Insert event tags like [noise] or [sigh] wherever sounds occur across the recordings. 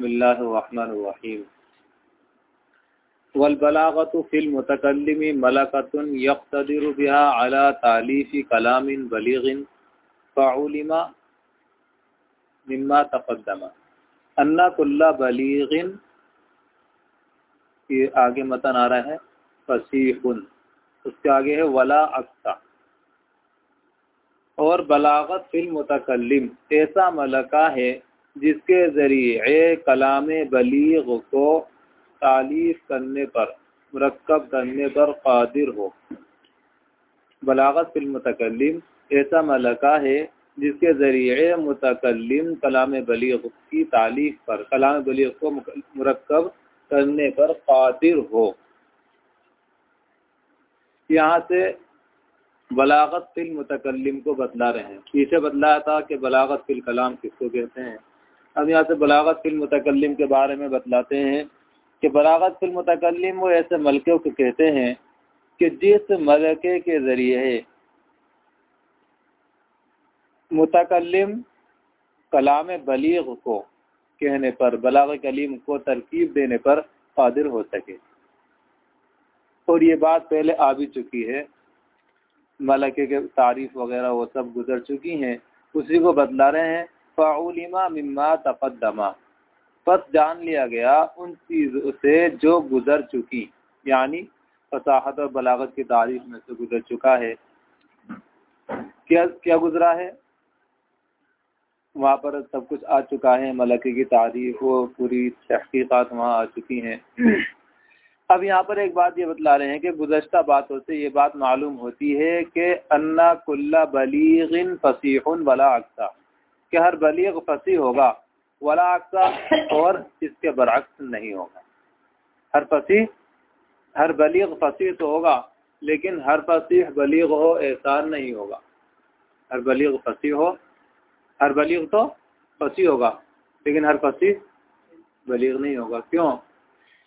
बसमीम वलबलागत फ़िलमतकलम मलकतन यकतदिर बिहा अला तालीफ़ कलाम बलीगिन फ़ाउलिमा मिम्मा तक़द्दमा अन्ना कुल्ला बलीगिन ये आगे मतन आ रहा है, फसीहुन। उसके आगे है वला अक्सा और बलागत फिल मुतकलम ऐसा मलका है जिसके ज़रिए कलाम बलीग को तालीफ करने पर मरकब करने पर कादिर हो। बलागत फिल मुतकलम ऐसा मलका है जिसके ज़रिए मुतकलम कलाम बलीग की तालीफ पर, कलाम बलीग को मरकब करने पर कादिर हो। यहाँ से बलागत फिल मुतकलम को बतला रहे हैं। पीछे बतलाया था कि बलागत फिल कलाम किसको कहते हैं? अब यहाँ से बलागत फ़िल्म मुतकलम के बारे में बतलाते हैं कि बलागत फ़िल्म मुतकलम वो ऐसे मलके को कहते हैं कि जिस मलके के ज़रिए मुतकलम कलाम बलीग को कहने पर बलाग कलीम को तरकीब देने पर कादिर हो सके। और ये बात पहले आ भी चुकी है। मलके के तारीफ़ वगैरह वो सब गुजर चुकी हैं। उसी को बतला रहे हैं। फ़ाउलिमा तकदमा बस जान लिया गया उन चीज़ों से जो गुजर चुकी यानी फसाहत और बलागत की तारीफ़ में से गुजर चुका है क्या क्या गुजरा है वहाँ पर सब कुछ आ चुका है मलके की तारीफ़ वो पूरी तहकीक़ात वहाँ आ चुकी हैं अब यहाँ पर एक बात ये बतला रहे हैं कि गुजशत बातों से ये बात मालूम होती है कि अन्ना कुल्ला बलीगिन फसीहन वला अक्सा कि हर बलीग फसी होगा, वला अक्सा, और इसके बरक्स नहीं होगा। हर फसी, हर बलीग फसी तो होगा, लेकिन हर फसीह बलीग हो ऐसा नहीं होगा। हर बलीग फसी हो, हर बलीग तो फसी होगा, लेकिन हर फसीह बलीग नहीं होगा। क्यों?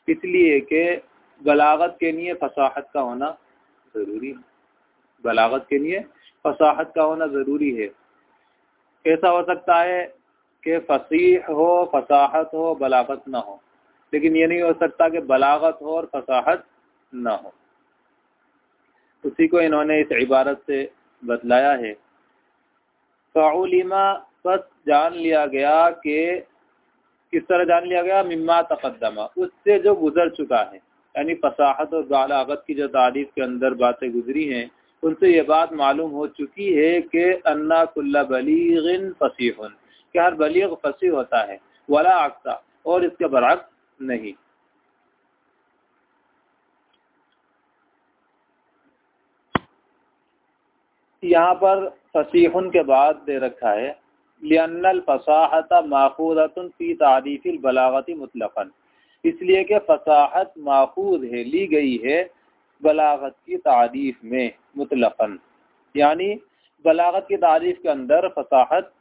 इसलिए कि बलागत के लिए फसाहत का होना ज़रूरी है। बलागत के लिए फसाहत का होना ज़रूरी है। ऐसा हो सकता है कि फसीह हो, फसाहत हो, बलागत ना हो। लेकिन ये नहीं हो सकता कि बलागत हो और फसाहत ना हो। उसी को इन्होंने इस इबारत से बतलाया है। फ़ाउलिमा, बस जान लिया गया कि किस तरह जान लिया गया? मिम्मा तकदमा उससे जो गुजर चुका है, यानी फसाहत और बलागत की जो तारीफ़ के अंदर बातें गुजरी हैं उनसे ये बात मालूम हो चुकी है कि अन्ना कुल्ला बलीगिन फसीहन, कि हर बलीग फसी होता है, वाला अक्सा, और इसके बरक्स नहीं। यहाँ पर फसीहन के बाद दे रखा है लियनल फसाहत माखूदतन फ़ी तारीफ़िल बलागती मुतलक़न। इसलिए कि फसाहत माखूद है, ली गई है बलागत की तारीफ़ में, मुतलक़न। यानी, बलागत की तारीफ़ के अंदर फसाहत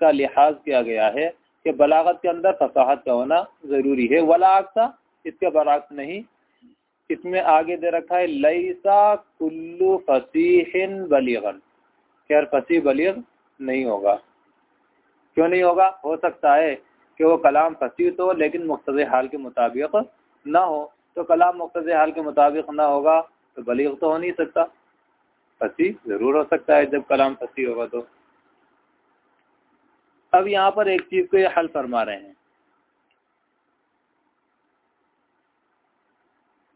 का लिहाज किया गया है कि बलागत के अंदर फसाहत का होना ज़रूरी है। वला अक्सा, इसके बरक्स नहीं। इसमें आगे दे रखा है लईसा कुल्लु फसीहिन बलीगन। खैर फसी बलीग नहीं होगा। क्यों नहीं होगा? हो सकता है कि वो कलाम फसी तो लेकिन मुख्तज हाल के मुताबिक ना हो। तो कलाम मुख्तज हाल के मुताबिक ना होगा तो बलीग तो हो नहीं सकता। फसी ज़रूर हो सकता है, जब कलाम फसी होगा तो। अब यहाँ पर एक चीज़ को ये हल फरमा रहे हैं।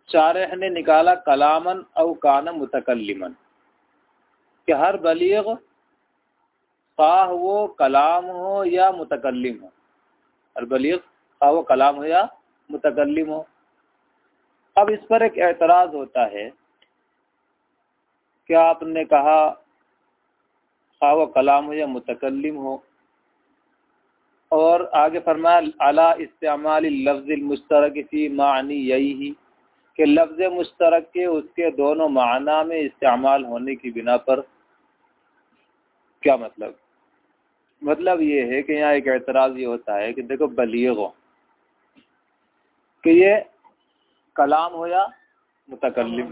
शारह ने निकाला कलामन अव कान मुतकलमन कि हर बलीग खाह वो कलाम हो या मुतकलम हो। हर बलीग खाह वो कलाम हो या मुतकलम हो। अब इस पर एक एतराज़ होता है। क्या आपने कहा खा वो कलाम हो या मुतकलम हो? और आगे फरमाया, अला इस्तेमाल लफ्ज़ मुश्तरक फ़ी मानी यही ही कि लफ्ज़ मुश्तरक के उसके दोनों माना में इस्तेमाल होने की बिना पर। क्या मतलब? मतलब ये है कि यहाँ एक एतराज़ ये होता है कि देखो बलीग कि ये कलाम हो या मुतकलम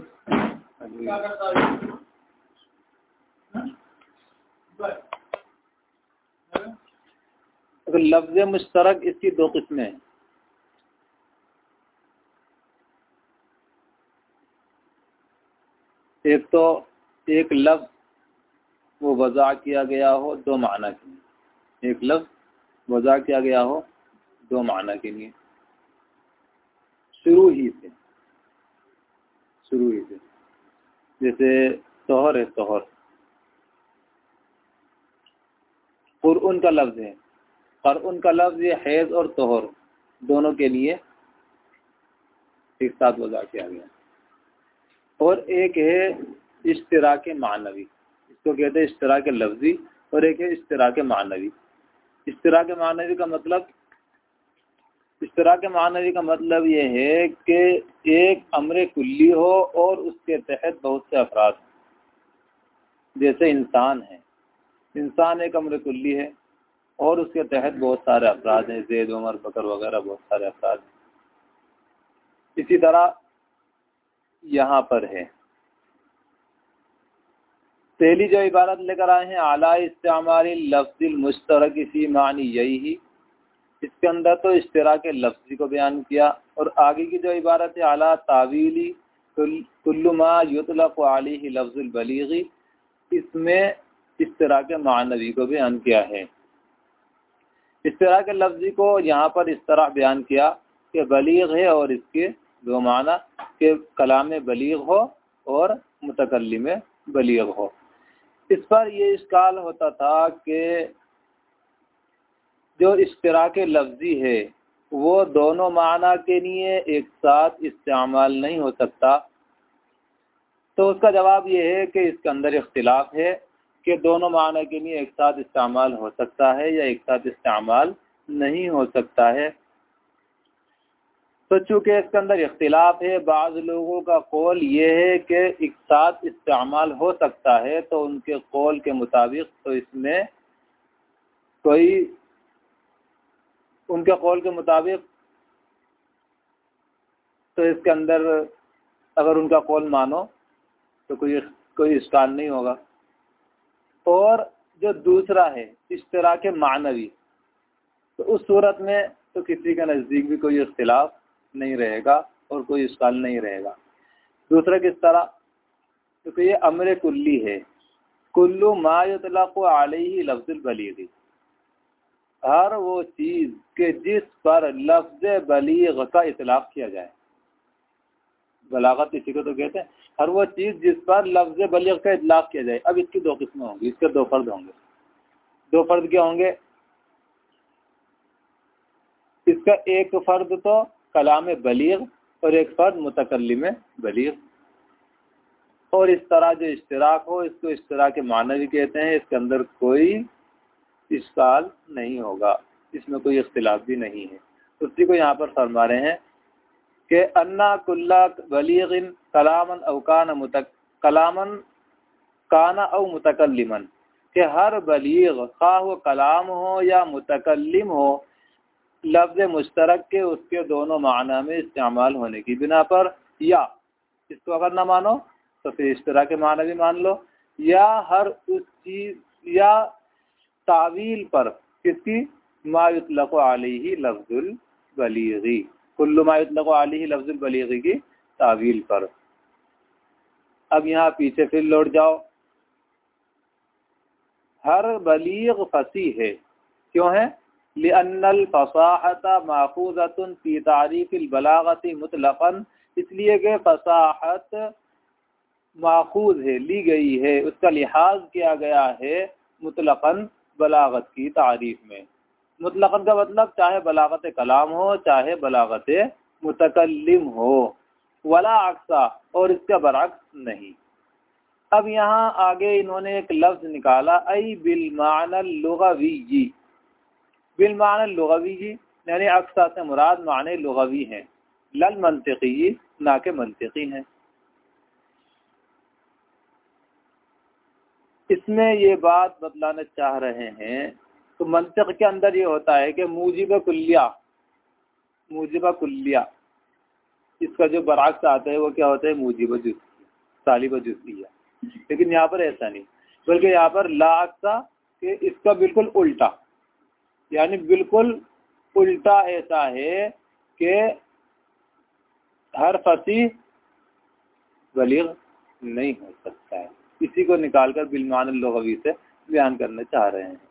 तो लफ्ज मुश्तरक इसकी दो किस्में हैं। एक तो एक लफ्ज वो वज़ा किया गया हो दो माना के लिए। एक लफ्ज वज़ा किया गया हो दो माना के लिए। शुरू ही से, शुरू ही से। जैसे तोहर है, तोहर। कुरउन का लफ्ज़ है। कुरउन का लफ्ज़ ये हैज़ और तोहर। दोनों के लिए एक साथ वजह किया गया। और एक है इश्तरा के मानवी। इसको कहते हैं इश्तरा के लफ्जी। और एक है इश्तरा के मानवी। इश्तरा के मानवी का मतलब इश्तरा के मानवी का मतलब ये है कि एक अमर कुल्ली हो और उसके तहत बहुत से अफराद जैसे इंसान है। इंसान एक अमर कुल्ली है और उसके तहत बहुत सारे अफराद हैं। जैद, उमर, बकर वगैरह बहुत सारे अफराद हैं। इसी तरह यहाँ पर है। पहली जो इबारत लेकर आए हैं, आला इस्तेमाल लफ्ज़िल मुश्तरक, इसी मानी यही। इसके अंदर तो इश्तरा के लफ्ज़ी को बयान किया और आगे की जो इबारत है आला तावीली कुल्लुमा युतलक़ आली लफ्ज़ुलबलीगी इसमें इस तरह के मानवी को बयान किया है। इस तरह के लफ्ज़ी को यहाँ पर इस तरह बयान किया कि बलीग है और इसके दो माना कि कलाम बलीग हो और मुतकलम बलीग हो। इस पर यह इसकाल होता था कि जो इश्तराक लफ्ज़ी है, वो दोनों माना के लिए एक साथ इस्तेमाल नहीं हो सकता। तो उसका जवाब ये है कि इसके अंदर इख्तिलाफ है कि दोनों माना के लिए एक साथ इस्तेमाल हो सकता है या एक साथ इस्तेमाल नहीं हो सकता है। तो चूँकि इसके अंदर इख्तिलाफ है, बाज़ लोगों का कौल ये है कि एक साथ इस्तेमाल हो सकता है तो उनके कौल के मुताबिक तो इसमें कोई उनके कौल के मुताबिक तो इसके अंदर अगर उनका कौल मानो तो कोई कोई इश्काल नहीं होगा। और जो दूसरा है इस तरह के मानवी तो उस सूरत में तो किसी के नज़दीक भी कोई इख्तिलाफ नहीं रहेगा और कोई इश्काल नहीं रहेगा। दूसरा किस तरह? क्योंकि तो ये अमर कुल्ली है। कुल्लू मातलाक़ आलही लफ्ज़ुलबलीगी हर वो चीज़ के जिस पर लफ्ज़ बलीग का इतलाक़ किया जाए। बलागत इसी को तो कहते हैं। हर वो चीज़ जिस पर लफ्ज़ बलीग का इतलाक़ किया जाए। अब इसकी दो किस्में होंगी। इसके दो फर्द होंगे। दो फर्द क्या होंगे? इसका एक फ़र्द तो कलाम बलीग और एक फ़र्द मुतकलम बलीग। और इस तरह जो इश्तराक हो, इसको इस तरह के मानवी कहते हैं। इसके अंदर कोई इश्काल नहीं होगा। इसमें कोई इख्तिलाफ भी नहीं है। उसी को यहाँ पर फरमा रहे हैं कि अन्ना कुल्ला बलीगिन कलामन अवकान मुतक, कलामन काना अव मुतकलमन कि हर बलीग खा वो कलाम हो या मुतकलम हो, लफ्ज़ मुश्तरक के उसके दोनों माना में इस्तेमाल होने की बिना पर, या इसको अगर ना मानो तो फिर इस तरह के माना भी मान लो, या हर उस चीज़, या तावील पर किसकी मायुतलक़ आली लफ्जुल बलीगी? कुल्लु मायुतलक़ आली लफ्जुल बलीगी की तावील पर। अब यहाँ पीछे फिर लौट जाओ। हर बलीग फसी है क्यों है? लिअन्नल फसाहत माखूजतन फ़ी तारीफ़ बलागत मुतलक़न। इसलिए कि फसाहत माखूज है, ली गई है। उसका लिहाज किया गया है मुतलक़न। बलागत की तारीफ़ में। मुतलक़न का मतलब चाहे बलागत कलाम हो, चाहे बलागत मुतकलम हो। वला अक्सा, और इसका बरक्स नहीं। अब यहाँ आगे इन्होंने एक लफ्ज़ निकाला आई बिलमान लुगवी जी। बिलमान लुगवी जी, यानी अक्सा से मुराद माने लुगवी हैं। लल मनतिकी ना के मनतिकी हैं। इसमें ये बात बतलाना चाह रहे हैं तो मंतक के अंदर ये होता है कि मूजिब कुल्लिया मूजिब कुल्लिया, इसका जो बराक्स आता है वो क्या होता है, मूजिब तालिब जुसिया। लेकिन यहाँ पर ऐसा नहीं, बल्कि यहाँ पर लाक्सा के इसका बिल्कुल उल्टा, यानी बिल्कुल उल्टा ऐसा है कि हर फसी बलीग नहीं हो सकता है। इसी को निकालकर बिलमान लगवी से बयान करना चाह रहे हैं।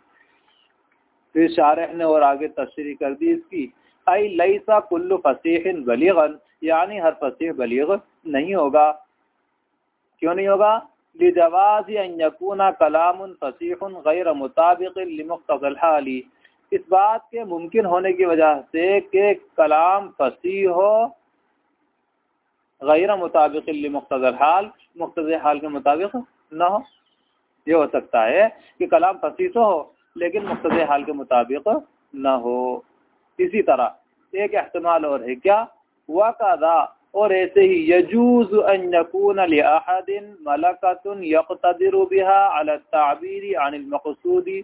फिर शारह ने और आगे तशरी कर दी इसकी। आई लईसा कुल्लु फसीह बलीगन यानी हर फसीह बलीग नहीं होगा। क्यों नहीं होगा? लिजवाज यकूना कलाम फसीह गैर मुताबिक लिमुख्तली इस बात के मुमकिन होने की वजह से कि कलाम फसी हो, गैर मुताबिक मुख्तर हाल मुख्तर हाल के मुताबिक न हो। ये हो सकता है कि कलाम फसी तो हो, लेकिन मुख्तर हाल के मुताबिक न हो। इसी तरह एक अहतमाल और है क्या? वाकदा और ऐसे ही यजूज मलकतुन यकतदिर बिहा अला ताबीरी अनिल मकसूदी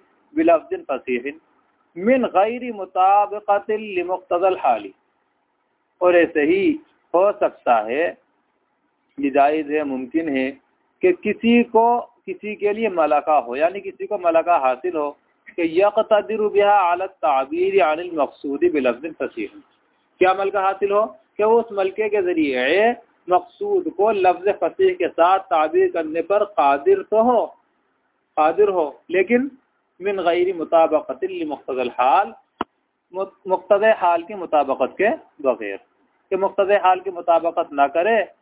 फसीहिन मिन हाली। और ऐसे ही हो सकता है ये जायज़ है, मुमकिन है कि किसी को, किसी के लिए मलका हो, यानी किसी को मलका हासिल हो, कि यकतदिर बिहा आलत ताबीर अनिल मकसूदी बिलफ्ज़ फसीह। क्या मलका हासिल हो? कि उस मलके के ज़रिए मकसूद को लफ्ज़ फसीह के साथ ताबीर करने पर कादिर तो हो, कादिर हो, लेकिन मिन गैर मुताबकत मुख्तल हाल मुख्तद हाल की मुताबकत के बगैर। कि मुख्तद हाल की मुताबकत ना करे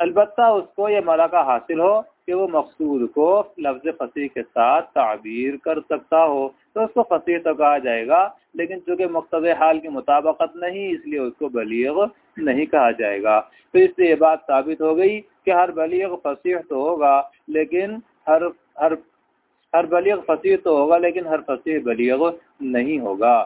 अलबत् उसको ये मलाका हासिल हो कि वो मकसूद को लफ्ज़ फसी के साथ ताबीर कर सकता हो। तो उसको फसी तो कहा जाएगा, लेकिन चूँकि मकसद हाल की मुताबकत नहीं, इसलिए उसको बलीग नहीं कहा जाएगा। तो इससे ये बात साबित हो गई कि हर बलीग फसीह तो होगा, लेकिन हर हर हर बलीग फसीह तो होगा, लेकिन हर फसीह बलीग नहीं होगा।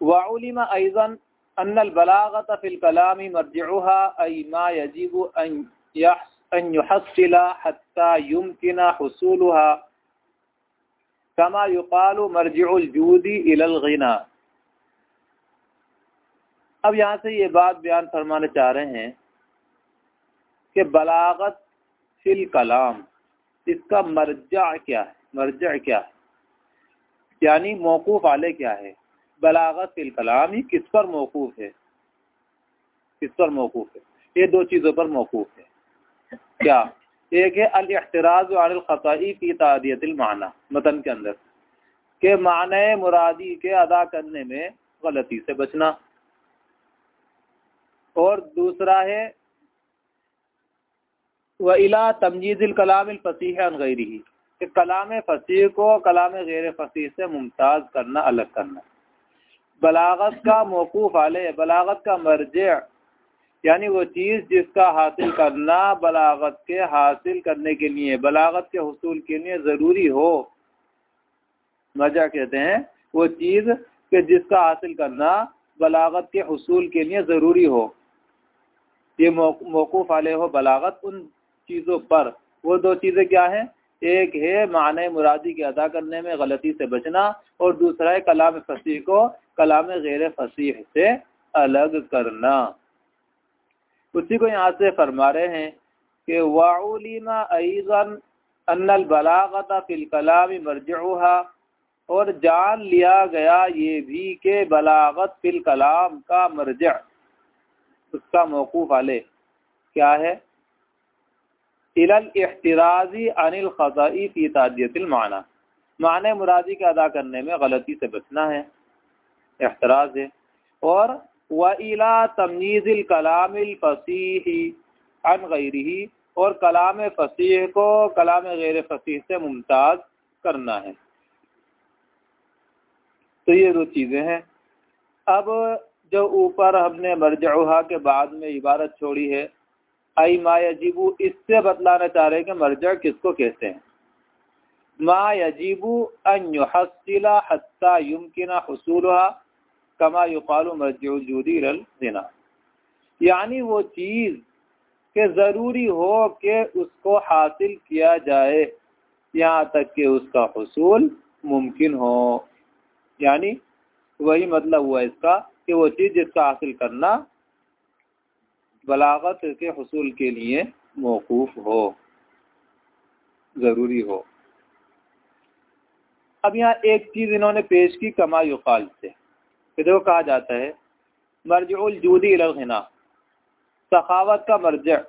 वाउलिमा ऐज़न अन बलागत फ़िल कलामी मरजहा मा यजीब अन युहसिला हत्ता युमकिना हुसूलहा कमा युकाल मरजूदी इलगना अब यहाँ से ये बात बयान फरमाना चाह रहे हैं कि बलागत फिल कलाम इसका मरजा क्या है मरजा क्या है यानी मौकूफ़ आले क्या है बलागत फिल कलाम ही किस पर मौकूफ़ है? किस पर मौकूफ़ है? ये दो चीज़ों पर मौकूफ़ है। क्या? एक है अलतराज़ ख़ताई की तादियत माना, मतन के अंदर। के माने मुरादी के अदा करने में गलती से बचना। और दूसरा है, व इला तमजीज़ कलाम फसीह कलाम फसीह को कलाम गैर फसीह से मुमताज़ करना, अलग करना। बलागत का मौकूफ़ आले, बलागत का मर्ज। यानी वो चीज़ जिसका हासिल करना बलागत के हासिल करने के लिए, बलागत के हसूल के लिए ज़रूरी हो। मज़ा कहते हैं, वो चीज़ के जिसका हासिल करना बलागत के हसूल के लिए ज़रूरी हो। ये मौकूफ़ आले हो बलागत उन चीज़ों पर। वो दो चीज़ें क्या हैं? एक है माने मुरादी के अदा करने में गलती से बचना और दूसरा है कलाम फसी को कलाम गैर फसीह से अलग करना। उसी को यहाँ से फरमा रहे हैं कि वाउलिमा अईज़न अन्नल बलागत फिल कलाम मरजुहा और जान लिया गया ये भी के बलागत फिल कलाम का मरज उसका मौकूफ़ वाले क्या है? इलतराज़ी अनिल ख़ज़ाई फ़ी तादियतिल माना। माने मुरादी के अदा करने में गलती से बचना है। एतराज़ है। और व इला तमीज़िल कलामिल फसीह अन गैरी और कलाम फसीह को कलाम गैर फसीह से मुमताज़ करना है। तो ये दो चीज़ें हैं। अब जो ऊपर हमने मरजा के बाद में इबारत छोड़ी है आई मा यजीबू, इससे बतलाना चाह रहे कि मरजा किसको कहते हैं। मा यजीबू अन हत्ता युमकिना हसूलहा कमा युकाल मरजूदी रना यानी वो चीज़ के ज़रूरी हो कि उसको हासिल किया जाए, यहाँ तक कि उसका हसूल मुमकिन हो। यानी वही मतलब हुआ इसका कि वो चीज़ जिसका हासिल करना बलागत के हसूल के लिए मौकूफ़ हो, ज़रूरी हो। अब यहाँ एक चीज़ इन्होंने पेश की कमा युकाल से। देखो कहा जाता है मरजूदी लना सखावत का मर्ज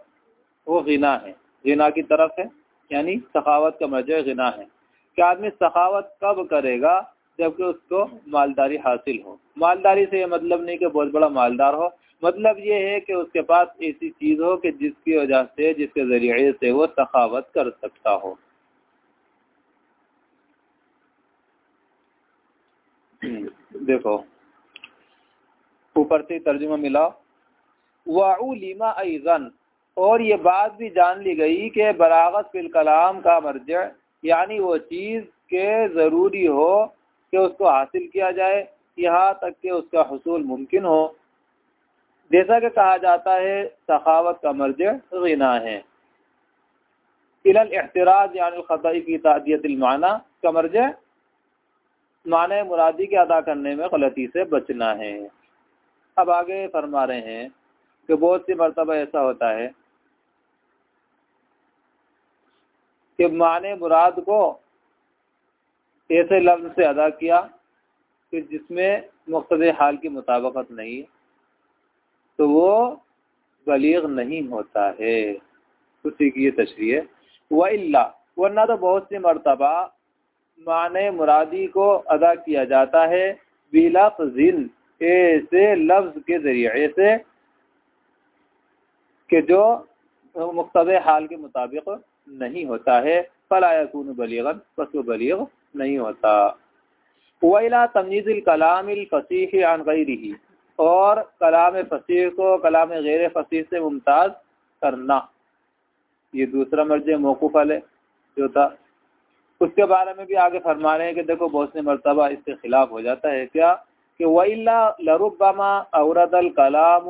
वो गना है। गना की तरफ़ है, यानी सखावत का मर्ज गना है। कि आदमी सखावत कब करेगा, जबकि उसको मालदारी हासिल हो? मालदारी से ये मतलब नहीं कि बहुत बड़ा मालदार हो। मतलब ये है कि उसके पास ऐसी चीज़ हो कि जिसकी वजह से, जिसके ज़रिए से वो सखावत कर सकता हो। [clears throat] देखो ऊपर से तर्जुमा मिला। वाउलिमा ऐज़न और ये बात भी जान ली गई कि बरागत फिल कलाम का मर्ज यानी वो चीज़ के ज़रूरी हो कि उसको हासिल किया जाए, यहाँ तक कि उसका हसूल मुमकिन हो। जैसा कि कहा जाता है, सखावत का मर्ज गना है। इलाज यानी ख़तई की तादियतमाना का मर्ज माने मुरादी के अदा करने में गलती से बचना है। अब आगे फरमा रहे हैं कि बहुत सी मरतबा ऐसा होता है कि माने मुराद को ऐसे लफ्ज से अदा किया कि जिसमें मकसद हाल की मुताबकत नहीं तो वो बलीग नहीं होता है। उसी की ये तशरी है। वल्ला वरना तो बहुत सी मरतबा माने मुरादी को अदा किया जाता है बिलफजिन। ऐसे लफ्ज के ज़रिए ऐसे कि जो मुख्तद हाल के मुताबिक नहीं होता है। फलायकून बलीगन, बस वो बलीग नहीं होता। वला तमीज़ कलाम फसीह अन गैरी और कलाम फसीह को कलाम गैर फसीह से मुमताज़ करना। ये दूसरा मर्ज मौकूफ़ है, जो था। उसके बारे में भी आगे फरमा रहे हैं कि देखो, बहुत से मरतबा इसके खिलाफ हो जाता है। क्या कि वल्ला लरुबमा औरदल कलाम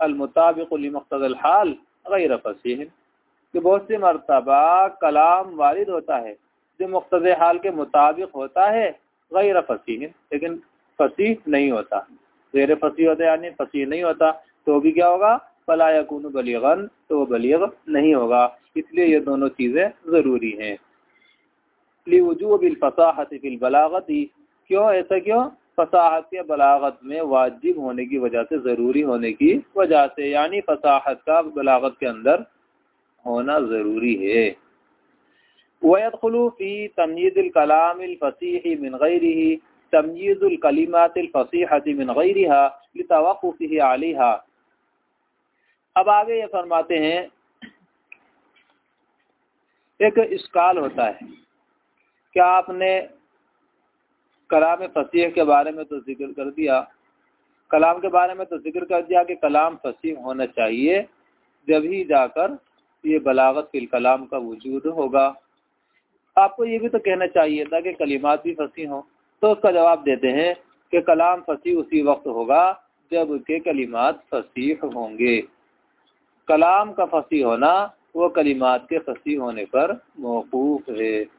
अलमुताबिक हाल गैर फसीह कि बहुत सी मरतबा कलाम वारिद होता है, जो मुख्तज हाल के मुताबिक होता है गैर फसीह लेकिन फसीह नहीं होता। गैर फसीह होता यानी फसीह नहीं होता तो भी क्या होगा? फला यकून बलीगन तो वो बलीग नहीं होगा। इसलिए ये दोनों चीज़ें ज़रूरी हैं। लिवजूब फसाहत फिल बलागती। क्यों? ऐसा क्यों? फसाहत के बलागत में वाजिब होने की वजह से, ज़रूरी होने की वजह से, यानी फसाहत का बलागत के अंदर होना ज़रूरी है। वयदखलूफ़ी तमयीज़ फसीह मिन कलिमात फ़सीहत मिन गैरिहा लितवक़ुफ़िही अलैहा अब आगे ये फरमाते हैं, एक इश्काल होता है। क्या आपने कलाम फसीह के बारे में तो ज़िक्र कर दिया। कलाम के बारे में तो ज़िक्र कर दिया कि कलाम फसीह होना चाहिए, जब ही जाकर ये बलागत फिल कलाम का वजूद होगा। आपको ये भी तो कहना चाहिए था कि कलिमात भी फंसी हों। तो उसका जवाब देते हैं कि कलाम फंसी उसी वक्त होगा, जब के कलिमात फसीह होंगे। कलाम का फसी होना वो कलिमात के फसी होने पर मौकूफ है।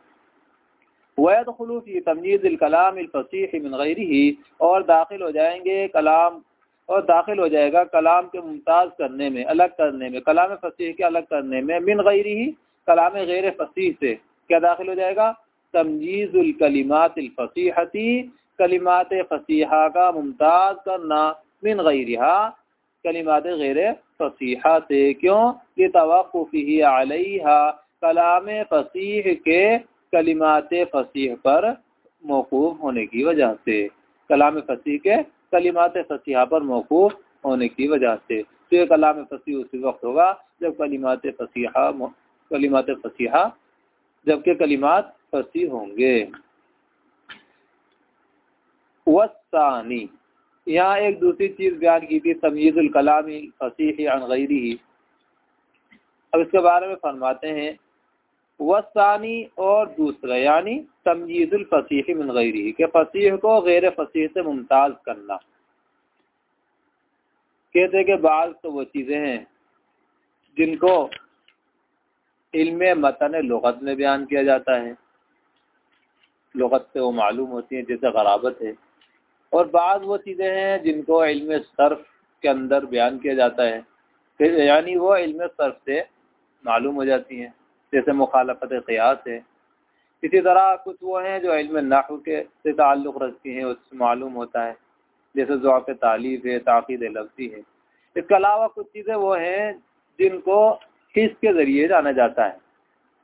वैदखलू की तमीज़ कलाम फसीह मिन गैरी और दाखिल हो जाएँगे कलाम और दाखिल हो जाएगा कलाम के मुमताज़ करने में, अलग करने में, कलाम फसीह के अलग करने में, मिन गैरी ही कलाम गैर फसीह से क्या दाखिल हो जाएगा? तमजीज़ुलकलिमात फसीहती, कलिमात फसीहा का मुमताज़ करना, मिन गैरिहा, कलिमात गैर फसीहा से, क्यों? ये तवक़ुफ़ी अलैहा, कलाम फसीह के कलिमात फसीह पर मौकूफ़ होने की वजह से। कलाम फसीह के कलिमात फसीहा पर मौकूफ़ होने की वजह से। तो ये कलाम फसीह उसी वक्त होगा जब कलिमात फसीहा कलिमात फसीहा, जबकि कलिमात फसी होंगे। वसानी यहाँ एक दूसरी चीज़ बयान की थी, तमीज़ुल कलामी फसीह अनगैरी अब इसके बारे में फरमाते हैं वसानी और दूसरा, यानी तमजीजुल फसीह मिन गैरी के फसीह को गैर फसीह से मुमताज़ करना। कहते कि बाज़ तो वो चीज़ें हैं जिनको इल्म मतन लगत में बयान किया जाता है। लगत से वो मालूम होती हैं, जैसे गराबत है। और बाद वो चीज़ें हैं जिनको इल्म सर्फ के अंदर बयान किया जाता है। फिर, यानी वो इल्म सर्फ से मालूम हो जाती हैं। जैसे मुखालफत क़यास है। इसी तरह कुछ वो हैं जो इल्म नाहु के से ताल्लुक़ रखती हैं, उससे मालूम होता है। जैसे ज़ुआफ़ तालीफ है, ताक़ीद लफ्ज़ी है। इसके अलावा कुछ चीज़ें वो हैं जिनको हिस्स के ज़रिए जाना जाता है।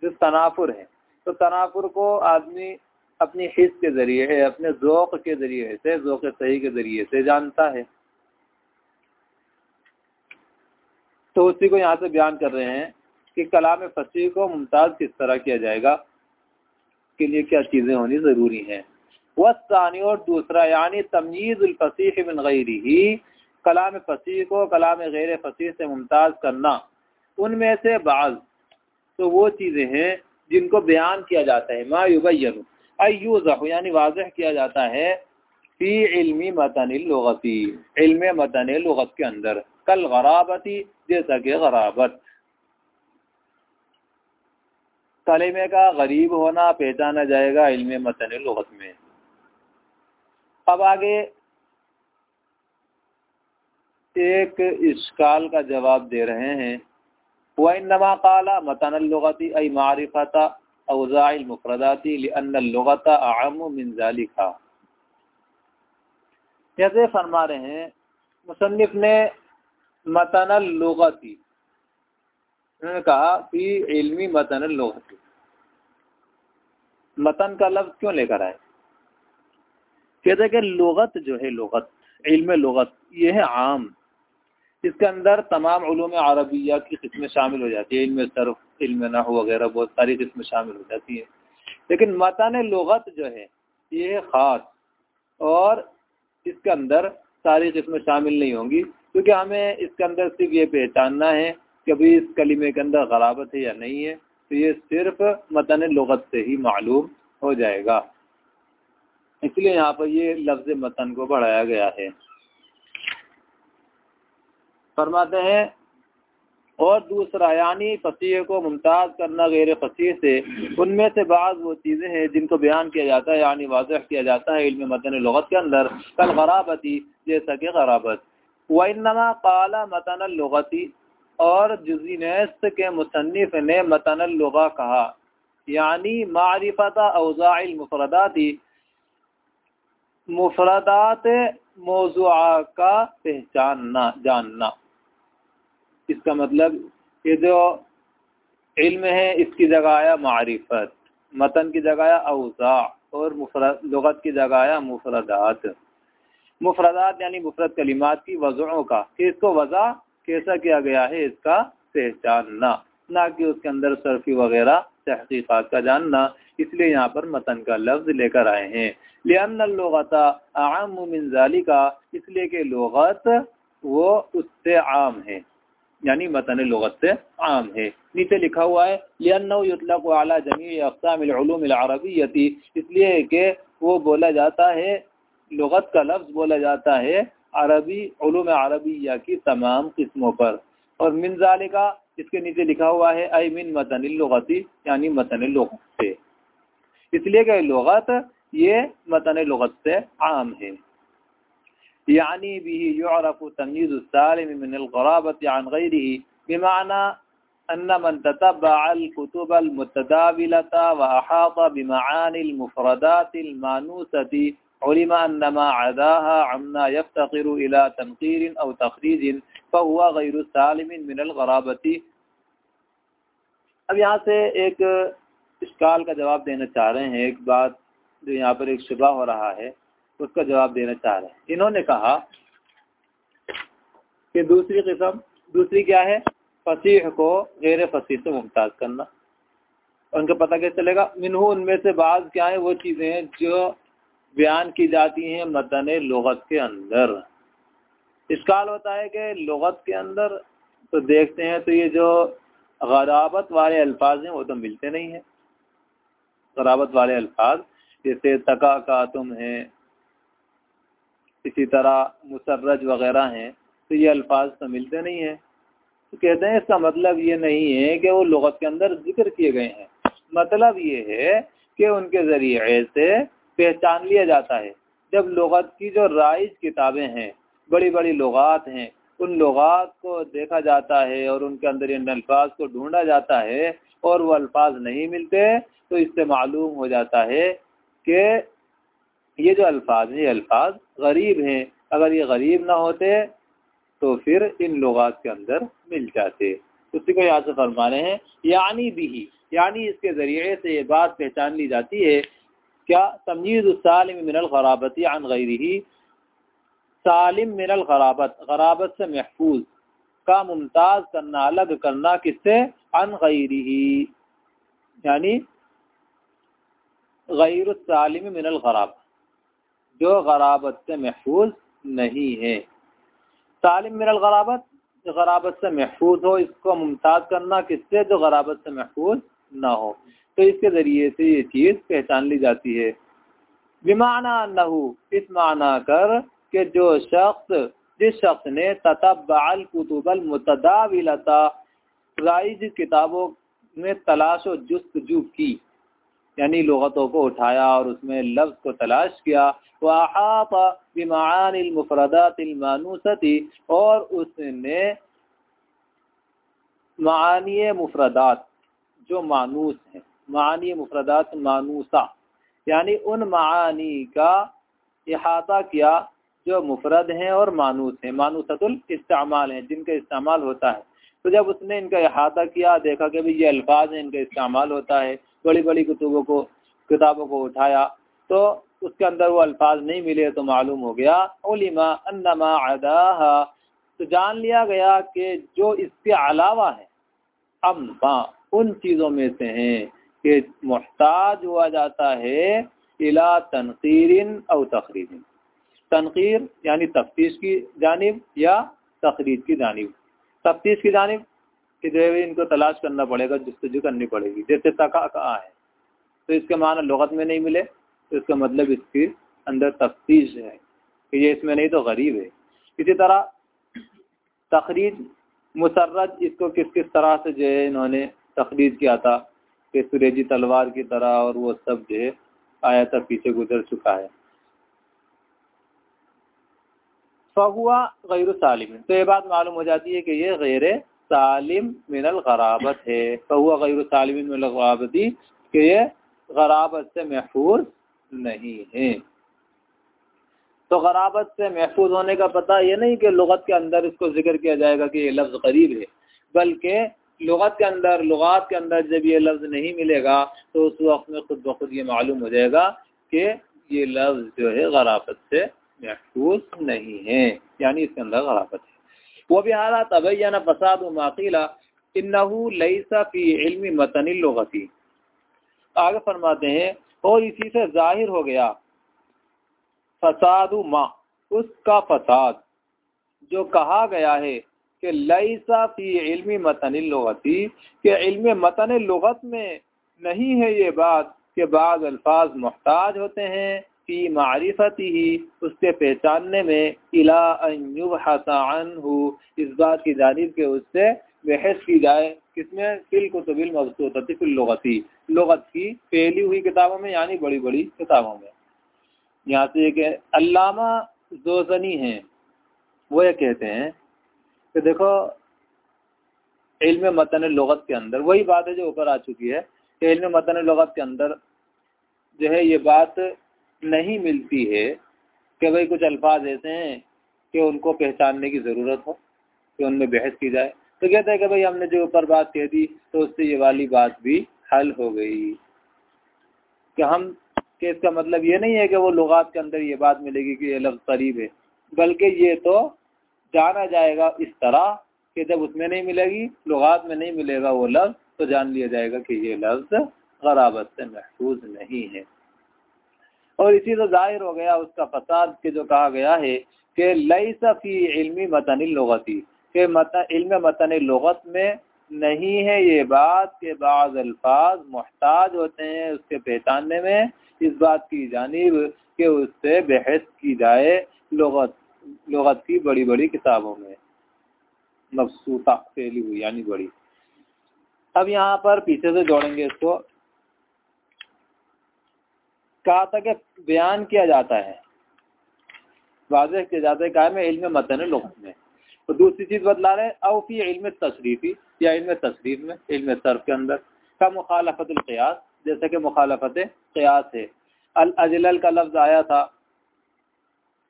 जो तनाफुर है। तो तनाफुर को आदमी अपनी हिस्स के ज़रिए अपने ज़ोक़ के ज़रिए से, ज़ोक़ सही के ज़रिए से जानता है। तो उसी को यहाँ से बयान कर रहे हैं। कि कलाम फसी को मुमताज़ किस तरह किया जाएगा? के लिए क्या चीज़ें होनी ज़रूरी हैं? वसानी और दूसरा, यानी तमीज़ुलफसीह बिन गैरी ही कलाम फसी को कलाम गैर फसी से मुमताज़ करना। उनमें से बाज़ तो वो चीज़ें हैं जिनको बयान किया जाता है। मा युबैन अयूज़ यानी वाजह किया जाता है फ़ी इल्मी मतन इल्म मतन लगत के अंदर। कल गराबती, जैसा कि गराबत। कलेमे का गरीब होना पहचाना जाएगा इल्म मतन लगत में। अब आगे एक इश्काल का जवाब दे रहे हैं। वह नमा काला मतन लगती अई मारिफता अवज़ाफ़रदाती लगता आम मिनजालिका जैसे फरमा रहे हैं मुसनफ़ ने मतन लगती उन्होंने कहा कि इल्मी मतन लगती मतन का लफ्ज़ क्यों लेकर आए? कहते कि लगत जो है लगत इल्म लगत ये है आम। इसके अंदर तमाम अरबिया की किस्में शामिल हो जाती है। इल्म सरफ, इल्म नह वगैरह, बहुत सारी किस्में शामिल हो जाती है। लेकिन मतन लगत जो है, ये है ख़ास। और इसके अंदर सारी किस्में शामिल नहीं होंगी, क्योंकि हमें इसके अंदर सिर्फ़ ये पहचानना है कि अभी इस कलीमे के अंदर गराबत है या नहीं है तो ये सिर्फ़ मतन लगत से ही मालूम हो जाएगा। इसलिए यहाँ पर ये लफ्ज़ मतन को बढ़ाया गया है। फरमाते हैं, और दूसरा, यानी फसीह को मुमताज़ करना गैर फसीह से, उनमें से बाज़ वो चीज़ें हैं जिनको बयान किया जाता है, यानी वाजह किया जाता है इल्म मतन लगत के अंदर, कल गराबती, जैसा कि गराबत। वनमा काला मतन लगती और जुजीनस्त के मुसनफ़ ने मतन कहा, यानी मारिफत अवज़ाफ़रदाती मुफरदात मौजुआ का पहचानना, जानना। इसका मतलब ये जो इल्म है, इसकी जगह आया मारिफत, मतन की जगह आया अवजा और मुफरत लगत की जगह आया मुफरदात। मुफरदात यानी मुफरत कलिमात की वज़ों का, कि इसको वज़ा कैसा किया गया है इसका पहचानना, ना कि उसके अंदर सरफी वगैरह, तहकीक़ात का जानना। इसलिए यहाँ पर मतन का लफ्ज़ लेकर आए हैं। लियान लगता आम मिनजाली का इसलिए कि लगत वो उससे आम है। यानी मतन लगत से आम है। नीचे लिखा हुआ है लियतलक अला जमी अरबियती, इसलिए कि वो बोला जाता है, लगत का लफ्ज़ बोला जाता है अरबी अरबिया की तमाम किस्मों पर। और मिनजाली का इसके नीचे लिखा हुआ है आई मिन मतन लगती, यानी मतन लगत से। इसलिए कि लगत, ये मतन लगत से आम है। यानी भी यूरफ तमीज़ालम मिनगराबत अन गैरी बेमाना अन व अहात बिमानमफरदात मानूसती उलिमा अन्नमा अदाहा अम्ना यफ्तकिर इला तनकीर अव तखरीज फ़हुआ गैर सालिम मिनलगराबती अब यहाँ से एक इश्काल का जवाब देना चाह रहे हैं एक बात जो यहाँ पर एक शुबा हो रहा है उसका जवाब देना चाह रहे हैं इन्होंने कहा कि दूसरी किस्म दूसरी क्या है फसीह को गैर फसीह से मुमताज़ करना उनका पता कैसे चलेगा मिनहू उनमें से बाज़ क्या है वो चीज़ें हैं जो बयान की जाती हैं मतन लगत के अंदर। इसकाल होता है कि लगत के अंदर तो देखते हैं तो ये जो गराबत वाले अल्फाज हैं वो तो मिलते नहीं हैं। गराबत वाले अल्फाज, जैसे तका का तुम है, इसी तरह मुसरज वगैरह हैं तो ये अल्फाज तो मिलते नहीं हैं। तो कहते हैं इसका मतलब ये नहीं है कि वो लगत के अंदर ज़िक्र किए गए हैं। मतलब ये है कि उनके ज़रिए से पहचान लिया जाता है। जब लगत की जो राइज किताबें हैं बड़ी बड़ी लगात हैं, उन लगात को देखा जाता है और उनके अंदर इन अल्फाज को ढूंढा जाता है और वो अल्फाज नहीं मिलते तो इससे मालूम हो जाता है कि ये जो अल्फाज हैं, ये अल्फाज गरीब हैं। अगर ये गरीब ना होते तो फिर इन लगात के अंदर मिल जाते। उसी को यहाँ से फरमाने हैं, यानी भी यानी इसके ज़रिए से ये बात पहचान ली जाती है क्या? तमीज़ सालिम मिनल खराबती अन गैरी सालिम मिनल खराबत खराबत से महफूज। का मुमताज़ करना, अलग करना किससे? अन गैरी यानी गैर सालिम मिनल खराब जो गराबत से महफूज नहीं है। सालिम मिनल गराबत, जो गराबत से महफूज हो, इसको मुमताज़ करना किससे? जो गराबत से महफूज ना हो। तो इसके ज़रिए से ये चीज़ पहचान ली जाती है। बिमाना नहू, इस माना कर कि जो शख्स, जिस शख्स ने ततबाल कुतुबल मुतदाविलता किताबों में तलाश व जस्तजू की, यानी लगतों को उठाया और उसमें लफ्ज़ को तलाश किया। वफ़रदातमानूसती और उसने मानी मुफरदात जो मानूस हैं। मानी मुफरदात मानूसा। यानी उन मानी का अहाता किया जो मुफरद हैं और मानूस हैं। मानूसतुल इस्तेमाल हैं, जिनका इस्तेमाल होता है। तो जब उसने इनका अहाता किया, देखा कि भाई ये अल्फाज हैं, इनका इस्तेमाल होता है बड़ी बड़ी कुतुबों को, किताबों को उठाया तो उसके अंदर वो अल्फाज नहीं मिले तो मालूम हो गया, उलिमा अन्नमा अदाहा। तो जान लिया गया कि जो इसके अलावा है, अम्मा। उन चीज़ों में से हैं कि मोहताज हुआ जाता है इला तनकीर और तकरीर तनकीर यानी तफ्तीश की जानब या तकरीर की जानब। तफ्तीश की जानब कि जो है इनको तलाश करना पड़ेगा जस्तजू करनी पड़ेगी। जैसे तका कहा है तो इसके माना लगत में नहीं मिले तो इसका मतलब इसके अंदर तफ्तीश है कि ये इसमें नहीं तो गरीब है। इसी तरह तखरीज मुसरत इसको किस किस तरह से जो है इन्होंने तखरीज किया था कि सुरेजी तलवार की तरह और वो सब जो है आया था, पीछे गुजर चुका है। फहुआ गैर सालिम। तो ये बात मालूम हो जाती है कि ये गैर सालिम मिनल गराबत है। फहुआ गैर सालिम मिनल गराबती, कि ये गराबत से महफूज नहीं है। तो गराबत से महफूज होने का पता ये नहीं कि लगत के अंदर इसको ज़िक्र किया जाएगा कि ये लफ्ज़ गरीब है, बल्कि लगत के अंदर, लगात के अंदर जब ये लफ्ज़ नहीं मिलेगा तो उस वक्त में खुद ब खुद ये मालूम हो जाएगा कि ये लफ्ज़ जो है गराबत से महफूज नहीं है, यानी इसके अंदर गराबत है। वो भी अबैना फसाद माकीला इन्नहू मतन लगती। आगे फरमाते हैं, और इसी से ज़ाहिर हो गया, फसाद उसका फसाद, जो कहा गया है कि लईसा फ़ी इल्मी मतन लगती, कि इल्म मतन लगत में नहीं है ये बात कि बाद अल्फाज मोहताज होते हैं, फ़ी मारिफत ही, उसके पहचानने में, इला हो इस बात की जानब के उससे बहस की जाए, किसमें? फिल कुतुबिल मबसूत फिल लगती, लगत की फैली हुई किताबों में, यानी बड़ी बड़ी किताबों में। यहाँ से एक अल्लामा जोजनी हैं, वो ये कहते हैं कि देखो इल्म मतन लगत के अंदर, वही बात है जो ऊपर आ चुकी है कि इल्म मतन लगत के अंदर जो है ये बात नहीं मिलती है कि भाई कुछ अल्फाज ऐसे हैं कि उनको पहचानने की ज़रूरत हो, कि उनमें बहस की जाए। तो कहते हैं कि भाई हमने जो ऊपर बात कह दी तो उससे ये वाली बात भी हल हो गई। कि हम, कि इसका मतलब ये नहीं है कि वो लुगात के अंदर ये बात मिलेगी कि ये लफ्ज़ करीब है, बल्कि ये तो जाना जाएगा इस तरह कि जब उसमें नहीं मिलेगी, लुगात में नहीं मिलेगा वो लफ्ज़ तो जान लिया जाएगा कि ये लफ्ज़ गराबत से महफूज नहीं है। और इसी से ज़ाहिर हो गया उसका फसाद के जो कहा गया है कि लई सफ़ी मतन लगती, के मत, इल्म मतन लगत में नहीं है ये बात के बाद अल्फाज मोहताज होते हैं उसके पहचानने में। इस बात की जानब कि उससे बहस की जाए लगत लगत की बड़ी बड़ी किताबों में मबसूता फैली हुई, यानी बड़ी। अब यहाँ पर पीछे से जोड़ेंगे इसको। कहा था कि बयान किया जाता है। वाजह किया जाता है, कहा में इल्म मतन लगत में। तो दूसरी चीज़ बदला रहे अवफी इल्म तशरीफ़ी, या इल्म तशरीफ़ में, इल्म सर्फ के अंदर। का मुखालफतुल्क़यास जैसे कि मुखालफत क़यास है। अल का लफ्ज़ आया था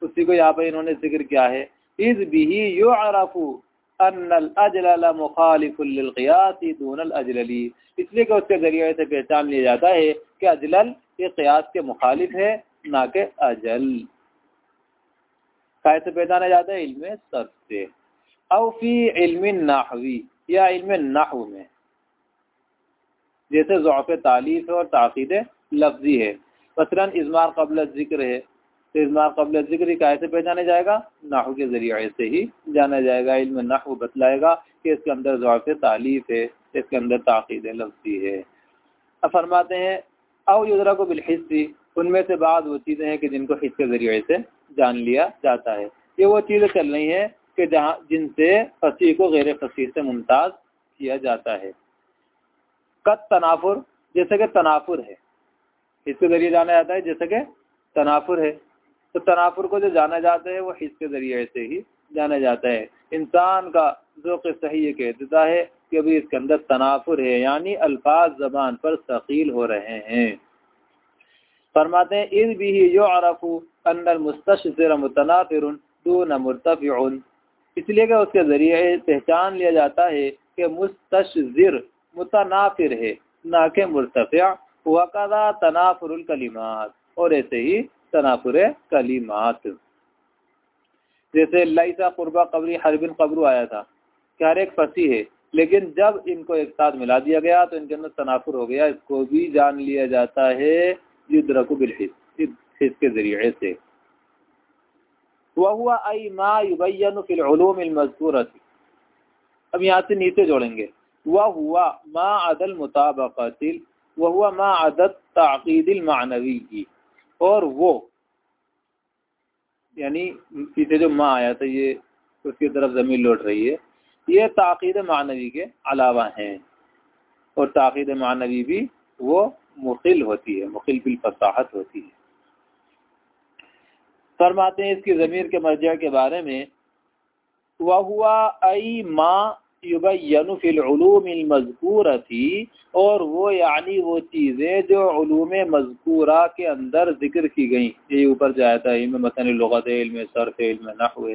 उसी को यहाँ पर इन्होंने ज़िक्र किया है। इस भी यू अरफू अजलली इसलिए कि उसके ज़रिए से पहचान लिया जाता है कि अजलल ये कयास के मुखालिफ है, ना के अजल। कैसे पहचाना जाता है इल्म सबसे अवफी इल्म नाहवी, या इल्म नाहव में। जैसे ज़ौफ़ तालीफ और ताक़ीद लफ्जी है। मसलन इजमार कबल ज़िक्र है। तो इजमार कबल ज़िक्र कैसे पहचाने जाएगा, नाहू के ज़रिए से ही जाना जाएगा, इल्म नाहू बतलाएगा कि इसके अंदर ज़ौफ़ तालीफ है, इसके अंदर ताक़ीद लफ्जी है। अब फरमाते हैं, अव युजरा को बिलहिस्सी उनमें से बाद वो चीज़ें हैं कि जिनको हिस्स के ज़रिए से जान लिया जाता है। ये वो चीज़ें चल रही हैं कि जहाँ, जिनसे फसी को गैर फसी से मुमताज़ किया जाता है। कत तनाफुर, जैसे कि तनाफुर है। इसके ज़रिए जाना जाता है, जैसे कि तनाफुर है। तो तनाफुर को जो जाना जाता है वो हिस्स के ज़रिए से ही जाना जाता है। इंसान का ज़ोक़ सही ये कह देता है कि अभी इसके अंदर तनाफुर है, यानी अल्फाज जबान पर शकील हो रहे हैं। फरमाते हैं इस भी जो अरफू अंदर मुस्तर मुतनाफिर दून मुरतफ़िन इसलिए कि उसके ज़रिए पहचान लिया जाता है कि मुस्तर मुतनाफिर है, ना के मुरतफ़ वक़ा तनाफुर कलिमात। और ऐसे ही तनाफुर कलिमात। जैसे लईसा कुर्बा कबरी हरबिन कबरू आया था, कि हर एक फंसी है, लेकिन जब इनको एक साथ मिला दिया गया तो इनके अंदर तनाफुर हो गया, इसको भी जान लिया जाता है युद्रकु बिलहिस के ज़रिए से। वह हुआ आई मा युबैन फिलूम मजकूरत। अब यहाँ से नीचे जोड़ेंगे। वह हुआ मा अदल मुताबक़तिल वह हुआ मा अदत ताक़ीदिल मानवी की और वो, यानी पीछे जो माँ आया था, ये उसकी तरफ़ ज़मीन लौट रही है। ये ताक़द मानवी के अलावा हैं। और ताक़ीद मानवी भी वो मुखिल होती है मुखिल बिल फसाहत होती है। फरमाते हैं इसकी ज़मीर के मर्जा के बारे में वह हुआ आई माँ मजकूर थी और वो यानी वो चीज़ें जो ूम मजकूरा के अंदर ज़िक्र की गई। ये ऊपर जाया था इल्म मतन लगत इल्म सरफ इल्म नहव।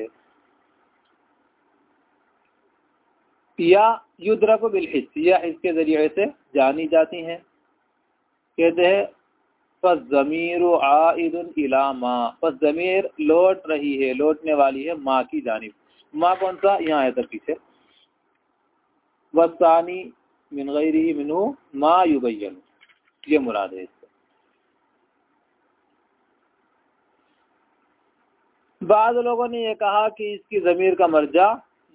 या युद्रक बिलहिस या इसके ज़रिए से जानी जाती हैं। कहते हैं बस ज़मीर आइदन इला माँ। बस ज़मीर लौट रही है, लौटने वाली है माँ की जानिब। माँ कौन सा? यहाँ आया था पीछे। वसानी मिन गैरी मिनू मा युबैन ये मुराद है बाद लोगों ने ये कहा कि इसकी ज़मीर का मर्जा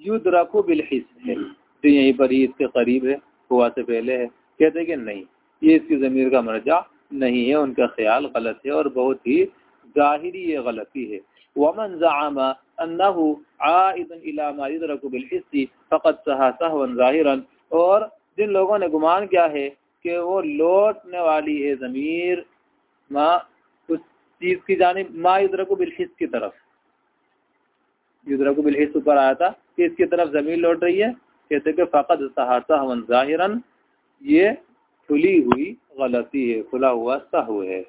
युद्ध रखो बिलहिस है। तो यहीं पर ही इसके करीब है, हुआ से पहले है। कहते कि नहीं, ये इसकी ज़मीर का मर्जा नहीं है, उनका ख्याल गलत है और बहुत ही ज़ाहिरी ये गलती है। वमन ज़ामा अन्नहु आइदन इला मा युद्रकु बिलहिस्सी फ़क़द सहा सहवन ज़ाहिरन और जिन लोगों ने गुमान किया है कि वो लौटने वाली है ज़मीर माँ उस चीज़ की जानिब मा युद्रकु बिलहिस की तरफ़। युद्रकु बिलहिस ऊपर आया था कि इसकी तरफ़ ज़मीर लौट रही है। कहते कि फ़क़द सहा सहवन ज़ाहिरन, ये खुली हुई, गलती है, खुला हुआ सहु है।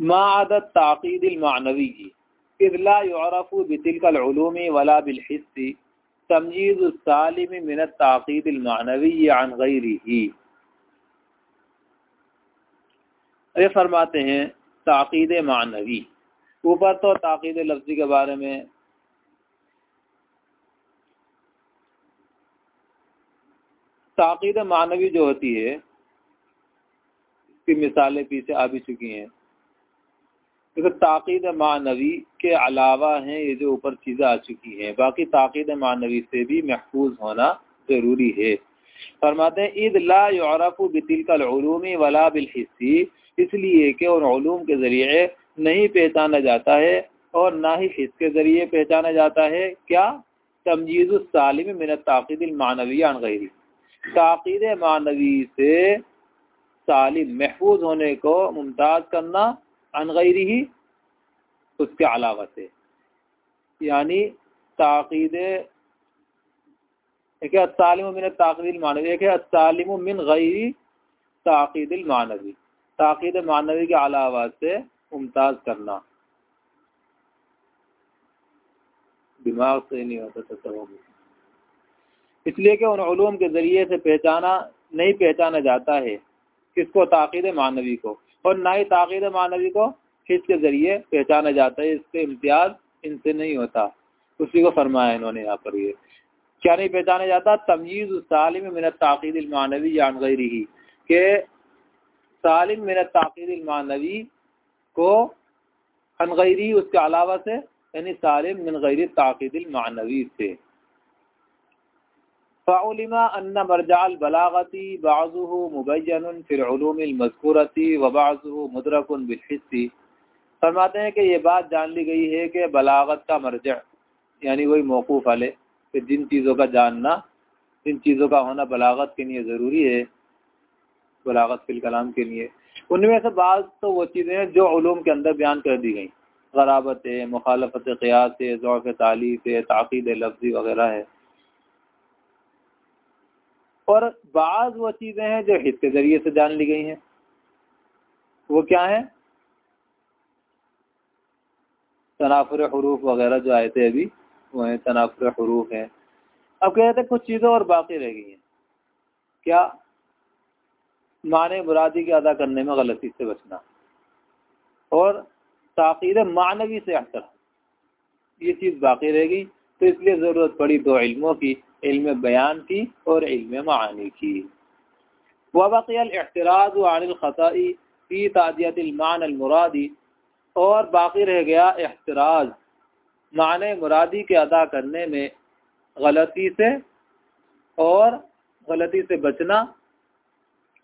मादत ताक़ीद मानवी की इजला यूरफ़ बितिलकलूम वला बिलहिस्सी तमजीज़ सालिम मिन ताक़ीद मानवी अन गैरी ये फरमाते हैं ताक़ीद मानवी ऊपर तो ताक़ीद लफ्ज़ी के बारे में ताक़ीद मानवी जो होती है इसकी मिसालें पीछे आ भी चुकी हैं देखो ताक़द मानवी के अलावा हैं, ये जो ऊपर चीज़ें आ चुकी हैं। बाकी ताक़ीद मानवी से भी महफूज होना ज़रूरी है। फरमाते हैं, ईद ला यूरफ़ बितिलकलूम वला बिलहिस्सी। इसलिए कि उनूम के ज़रिए नहीं पहचाना जाता है और ना ही हिस्स के ज़रिए पहचाना जाता है। क्या? तमजीज़ सालिम मिन ताक़ीद मानवी अन गैरी। ताक़ीद मानवी से सालिम महफूज होने को मुमताज़ करना अनगैरी ही उसके अलावा से। यानी ताक़ीद, एक है तालिम मिन ताक़ीद मानवी, एक है तालिम मिन गैरी ताक़ीद मानवी। ताक़ीद मानवी के अलावा से मुमताज़ करना। दिमाग से नहीं होता तस्वुर इसलिए कि उन ूम के ज़रिए से पहचाना, नहीं पहचाना जाता है किसको ताक़द मानवी को। और ना ही ताक़द मानवी को हिस के ज़रिए पहचाना जाता है, इससे इम्तियाज़ इनसे नहीं होता। उसी को फरमाया इन्होंने यहाँ पर ये। क्या नहीं पहचाना जाता? तमीज़ सालिम मिनत ताक़द मानवी यान गई के सालिम मिनत ताक़द मानवी को अनगैरी उसके अलावा से यानी सालिम मिन गैर ताक़द मानवी से। फ़ाउलिमा अन्न मरजाल बलागती बाज़ु मुबैन फ़िरमज़कूरती वबाज़ु मुदरकन फरमाते हैं कि ये बात जान ली गई है कि बलागत का मरजा यानी वही मौकूफ़ वाले कि जिन चीज़ों का जानना जिन चीज़ों का होना बलागत के लिए ज़रूरी है बलागत फिल कलाम के लिए उनमें से बाज़ तो वो चीज़ें हैं जो ूम के अंदर बयान कर दी गई गराबत मुखालफत क़ियास ज़ौफ़ तालीफ़ ताक़ीद लफ्ज़ी वगैरह है और बाज़ वो चीज़ें हैं जो हित के ज़रिए से जान ली गई हैं। वो क्या है? तनाफुर हरूफ वगैरह जो आए थे अभी, वो हैं तनाफुर हरूफ हैं। अब कह रहे थे कुछ चीज़ें और बाकी रह गई हैं। क्या माने मुरादी के अदा करने में गलती से बचना? और ताक़ीद मानवी से अहतर ये चीज़ बाकी रह गई। तो इसलिए ज़रूरत पड़ी दो इल्मों की, इल्म बयान की और इल्म मानी की। वबक़राज वानख़ताई फ़ी और बाकी रह गया एहतराज मान मुरादी के अदा करने में गलती से और गलती से बचना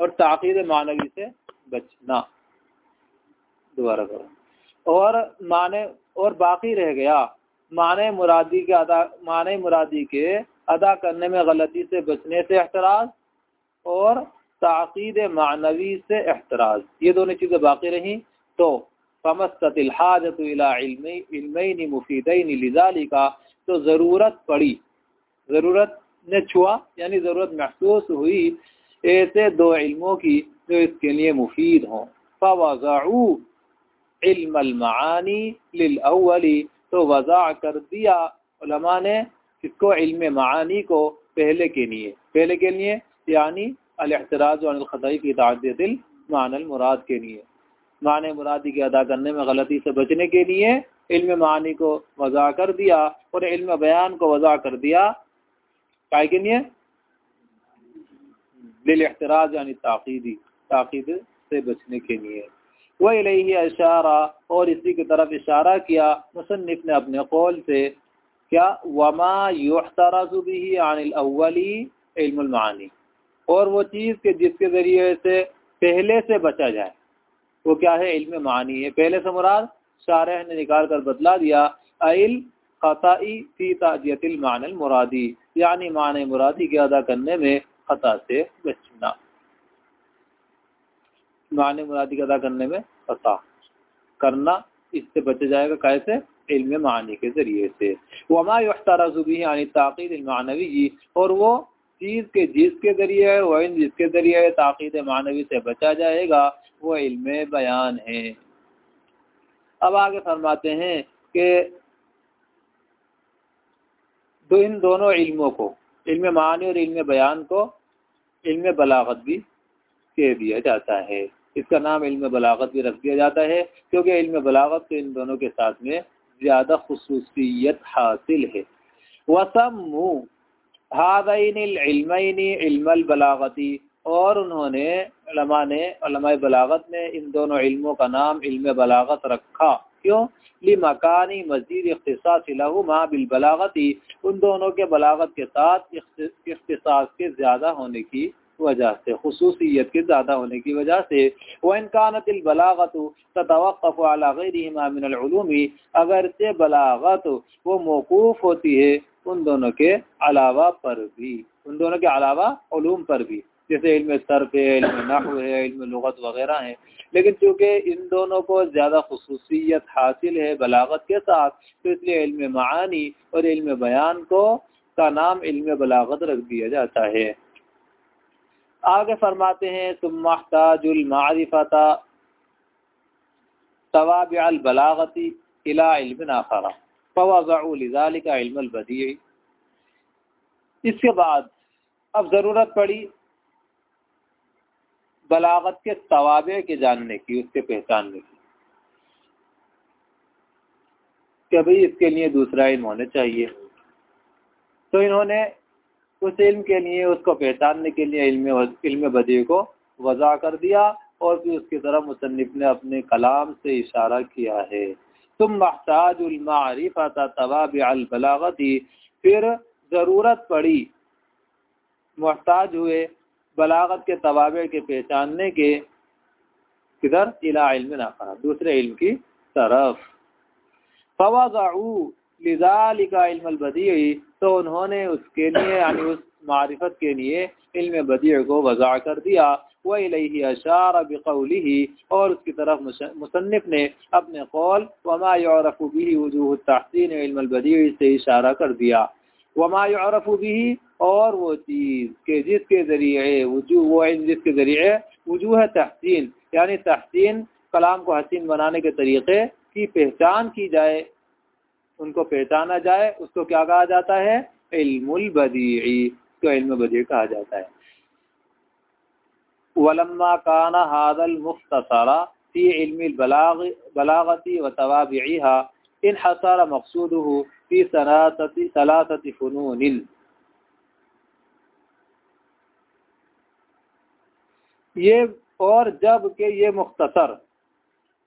और ताक़ीद मानवी से बचना। दोबारा करो। और माने, और बाकी रह गया माने मुरादी के अदा, माने मुरादी के अदा करने में गलती से बचने से एहतराज और ताक़ीद मानवी से एहतराज। ये दोनों चीज़ें बाकी रहीं। तो फमस्तहाजत मुफीदैन लिजाली का तो ज़रूरत पड़ी, ज़रूरत ने छुआ, यानी ज़रूरत महसूस हुई, ऐसे दो इल्मों की जो इसके लिए मुफीद हों। फ़वाज़ू इल्मानी लिलअवली तो वज़ा कर दिया ने किसको? इल्म मानी को पहले के लिए। पहले के लिए, यानी अलतराज खतई की तादिल मान मुराद के लिए। मान मुरादी के अदा करने में गलती से बचने के लिए इल्म मानी को वज़ा कर दिया और इल्म बयान को वज़ा कर दिया। काय के लिए? दिल यानी ताक़ीदी, ताक़ीद से बचने के लिए। लही इशारा, और इसी की तरफ़ इशारा किया मुसनफ़ ने अपने कौल से, क्या? वमा युतरजुबी अनिलअवली इल्मानी और वो चीज़ के जिसके ज़रिए से पहले से बचा जाए, वो क्या है? इल्म मानी है। पहले से मुराद, शारह ने निकाल कर बदला दिया अल ख़ताई फ़ी ताजियतिल मान मुरादी, यानी मान मुरादी के अदा करने में खता से बचना। मान मुरादी के अदा करने में खता करना इससे बच जाएगा कैसे? इल्म मानी के ज़रिए से। वमा युतरजुबी यानी ताक़ीद मानवी जी, और वो चीज़ के जिसके ज़रिए है, वह जिसके ज़रिए ताक़ीद मानवी से बचा जाएगा वो इल्म बयान है। अब आगे फरमाते हैं कि दो इन दोनों इल्मों को, इल्म मानी और इल्म बयान को, इल्म बलागत भी कह दिया जाता है। इसका नाम इल्म बलागत भी रख दिया जाता है, क्योंकि इल्म बलागत तो इन दोनों के साथ में ज़्यादा खसूसियत हासिल है। वसमू हादैन बलागती, और उन्होंने ने बलागत ने इन दोनों इल्मों का नाम इल्म बलागत रखा। क्यों? ली मकानी मजीद अख्तास माँ बिलबलागती उन दोनों के बलागत के साथ अख्तास के ज़्यादा होने की वजह से, खसूसियत के ज़्यादा होने की वजह से, व इनकानतबलागत तवक़फ़ामिनूमी अगर से बलागत वो मौकूफ़ होती है उन दोनों के अलावा पर भी, उन दोनों के अलावा पर भी। जैसे इल्म सर्फ है, इल्म नहव है, इल्म लगत वगैरह है। लेकिन चूँकि इन दोनों को ज़्यादा खसूसियत हासिल है बलागत के साथ तो इसलिए इल्म मानी और इल्म बयान को का नाम इल्म बलागत रख दिया जाता है। आगे फरमाते हैं तुम महताजुलमारिफता तवाबलागती इला इल्म आखरा। इसके बाद अब ज़रूरत पड़ी बलागत के तवाबे के जानने की, उसके पहचानने की, कि भाई इसके लिए दूसरा इल्म होने चाहिए। तो इन्होंने उस इल्म के लिए, उसको पहचानने के लिए इल्म इल्म बदी को वज़ा कर दिया और फिर उसकी तरफ़ मुसनफ़ ने अपने कलाम से इशारा किया है। तुम महताजमारिफत तवाबलागती फिर ज़रूरत पड़ी, मोहताज हुए बलागत के तवाबे के पहचानने के, किधर? इला इल्म नाफा, दूसरे इल्म की तरफ़। लिजालिका इल्म बदी तो उन्होंने उसके लिए, यानी उस मारिफत के लिए इल्म बदी को वज़ा कर दिया। वही अशार बकौली और उसकी तरफ़ मुसनफ़ ने अपने कौल, वमा यरफ़ी वजूह तहसीन इल्म बदी से इशारा कर दिया। वमा यरफ़ी और वो चीज़ के जिसके ज़रिए वज़ू, वो जिसके ज़रिए वजूह तहसीन, यानी तहसीन कलाम को हसीन बनाने के तरीक़े की पहचान की जाए। उनको पहचाना जाए, उसको क्या कहा जाता है? इल्मुल बदी को इल्म बदी कहा जाता है। वलम्मा काना हादल मुख्तसरा फ़ी इल्म बलाग, बलागती व तवाबिहा इन हसारा मकसूद फ़ी सलासती फ़नून ये और जब के ये मुख्तसर,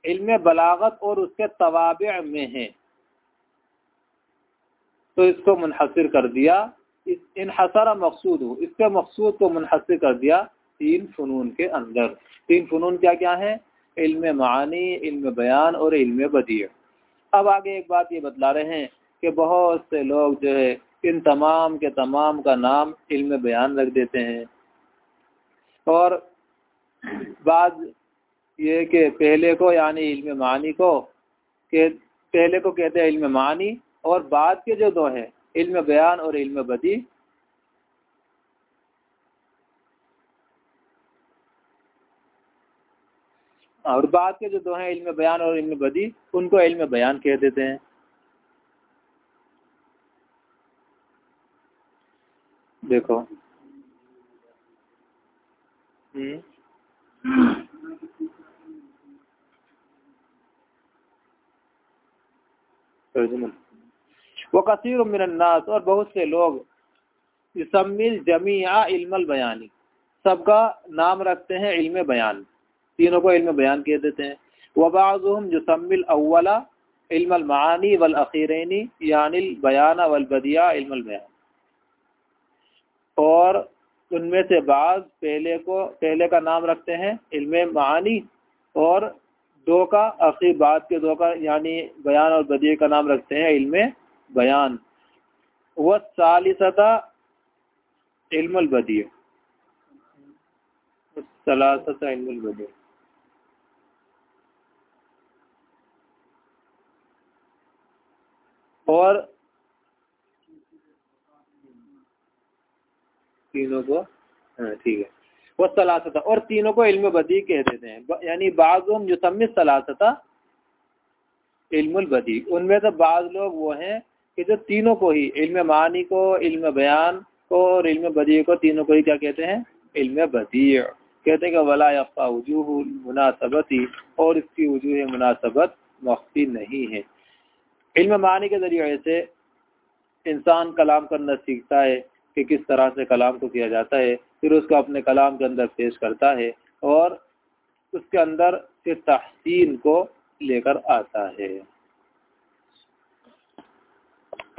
इल्म बलागत और उसके तवाब में है। तो इसको मुनहसर कर दिया। इन हसरा मकसूद हो, इसके मकसूद को मुनहसर कर दिया तीन फ़नून के अंदर। तीन फ़नून क्या क्या है? इल्म मानी, इल्म बयान और इल्म बदी अब आगे एक बात ये बतला रहे हैं कि बहुत से लोग जो है, इन तमाम के तमाम का नाम इल्म बयान रख देते हैं। और बाद ये कि पहले को यानी इल्म मानी को, के, पहले को कहते हैं इल्म मानी और बाद के जो दो हैं, इल्म बयान और इल्म बदी। और बाद के जो दो हैं, इल्म बयान और इल्म बदी, उनको इल्म बयान कह देते हैं। देखो। हम्म। वो कसीर मिनन्नास और बहुत से लोग इसमिल जमिया इल्मल बयानी, सबका नाम रखते हैं इल्म बयान। तीनों को इल्म बयान कह देते हैं। वबाज़ुम जुसमिल अव्वला इल्मल मानी वल अखीरनी बयाना वल बदिया इल्मल बयान। और उनमें से बाज पहले को, पहले का नाम रखते हैं इल्म मानी और दो का आखिर बाद के दो का, यानी बयान और बदिए का नाम रखते हैं इल्म बयान। व सालिसता इल्मुल बदिय सलासता और तीनों को हाँ ठीक है। वह सलासता, और तीनों को इल्म बदी कह देते हैं। यानी बाज़ुम जो सम्मित सलासता इल्मुल बदी। उनमें तो बाज़ लोग वो हैं कि जो तीनों को ही, इल्म मानी को, इल्म बयान को और इल्म बदी को, तीनों को ही क्या कहते हैं? इल्म बदी कहते हैं कि वला यफ़ा वजूह मुनासबती और इसकी वजूह मुनासबत मख्फी नहीं है। इल्म मानी के ज़रिए से इंसान कलाम करना सीखता है कि किस तरह से कलाम को किया जाता है, फिर उसको अपने कलाम के अंदर पेश करता है और उसके अंदर फिर तहसीन को लेकर आता है।